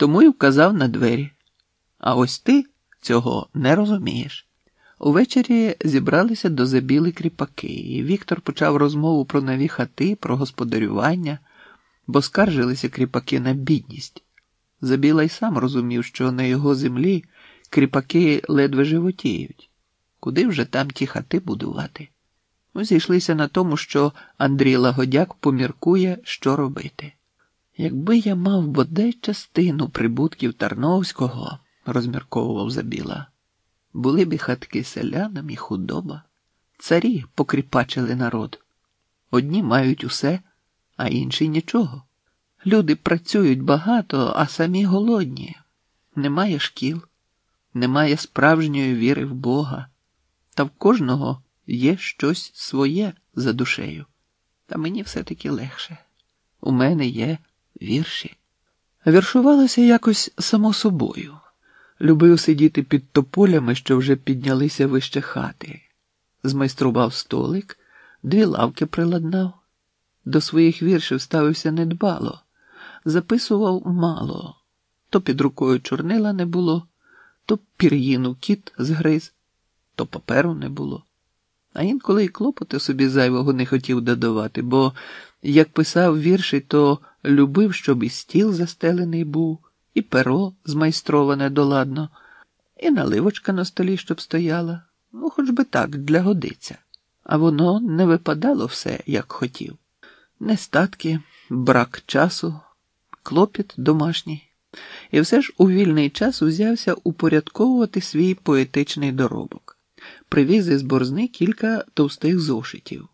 тому й вказав на двері. А ось ти цього не розумієш. Увечері зібралися до забіли кріпаки, і Віктор почав розмову про нові хати, про господарювання, бо скаржилися кріпаки на бідність. Забіла й сам розумів, що на його землі кріпаки ледве животіють. Куди вже там ті хати будувати? Зійшлися на тому, що Андрій Лагодяк поміркує, що робити. Якби я мав бодай частину прибутків Тарновського, розмірковував Забіла, були б хатки селянам і худоба. Царі покріпачили народ. Одні мають усе, а інші нічого. Люди працюють багато, а самі голодні. Немає шкіл, немає справжньої віри в Бога, та в кожного є щось своє за душею. Та мені все-таки легше. У мене є вірші. Віршувалося якось само собою. Любив сидіти під тополями, що вже піднялися вище хати. Змайстрував столик, дві лавки приладнав. До своїх віршів ставився недбало, записував мало. То під рукою чорнила не було, то пір'їну кіт згриз, то паперу не було. А інколи й клопоти собі зайвого не хотів додавати, бо, як писав вірші, то любив, щоб і стіл застелений був, і перо змайстроване доладно, і наливочка на столі, щоб стояла, ну, хоч би так, для годиця. А воно не випадало все, як хотів. Нестатки, брак часу, клопіт домашній. І все ж у вільний час узявся упорядковувати свій поетичний доробок. Привіз із борзни кілька товстих зошитів.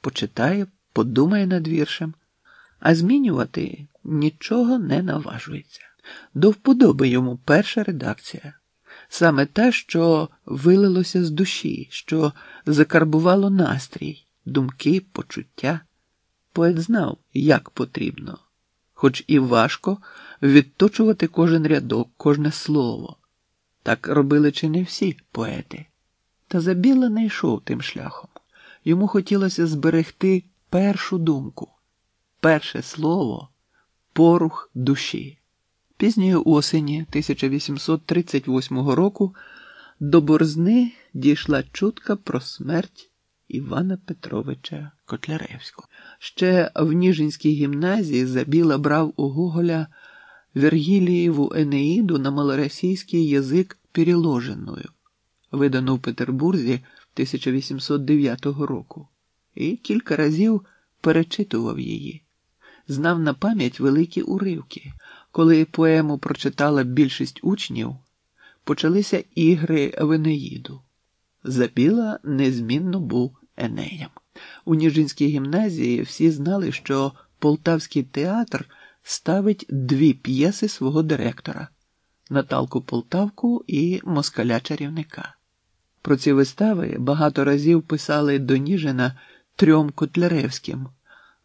Почитає, подумає над віршем, а змінювати нічого не наважується. До вподоби йому перша редакція, саме те, що вилилося з душі, що закарбувало настрій, думки, почуття. Поет знав, як потрібно, хоч і важко відточувати кожен рядок, кожне слово. Так робили чи не всі поети. Та Забіла не йшов тим шляхом. Йому хотілося зберегти першу думку, перше слово, порух душі. Пізньої осені 1838 року до борзни дійшла чутка про смерть Івана Петровича Котляревського. Ще в Ніжинській гімназії Забіла брав у Гоголя Вергілієву Енеїду на малоросійський язик переложеною, видану в Петербурзі 1809 року, і кілька разів перечитував її. Знав на пам'ять великі уривки. Коли поему прочитала більшість учнів, почалися ігри в Енеїду. Забіла незмінно був Енеєм. У Ніжинській гімназії всі знали, що полтавський театр ставить дві п'єси свого директора Наталку Полтавку і Москаля чарівника. Про ці вистави багато разів писали до Ніжина трьом Котляревським,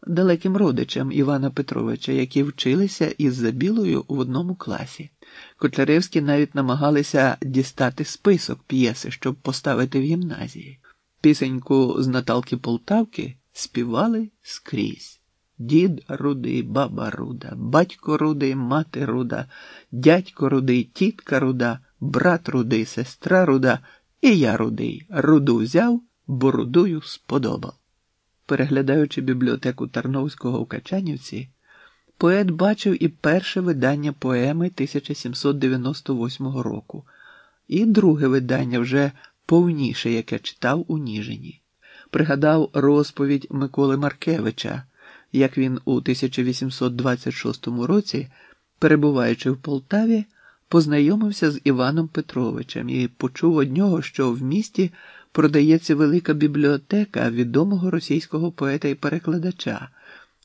далеким родичам Івана Петровича, які вчилися із Забілою в одному класі. Котляревські навіть намагалися дістати список п'єси, щоб поставити в гімназії. Пісеньку з Наталки Полтавки співали скрізь. Дід рудий, баба руда, батько рудий, мати руда, дядько рудий, тітка руда, брат рудий, сестра руда, і я рудий. Руду взяв, бо рудую сподобав. Переглядаючи бібліотеку Тарновського у Качанівці, поет бачив і перше видання поеми 1798 року, і друге видання вже повніше, яке читав у Ніжині. Пригадав розповідь Миколи Маркевича, як він у 1826 році, перебуваючи в Полтаві, познайомився з Іваном Петровичем і почув од нього, що в місті продається велика бібліотека відомого російського поета і перекладача,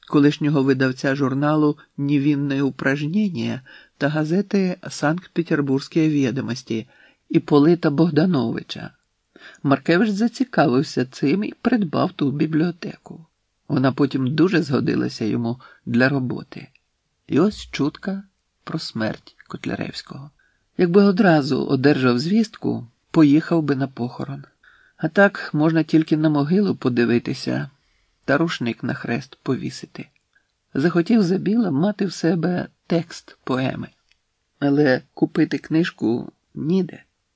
колишнього видавця журналу «Невинне упражнення» та газети Санкт-Петербурзькі відомості Іполита Богдановича. Маркевич зацікавився цим і придбав ту бібліотеку. Вона потім дуже згодилася йому для роботи. І ось чутка про смерть Котляревського. Якби одразу одержав звістку, поїхав би на похорон. А так можна тільки на могилу подивитися та рушник на хрест повісити. Захотів забіла мати в себе текст поеми. але купити книжку ніде.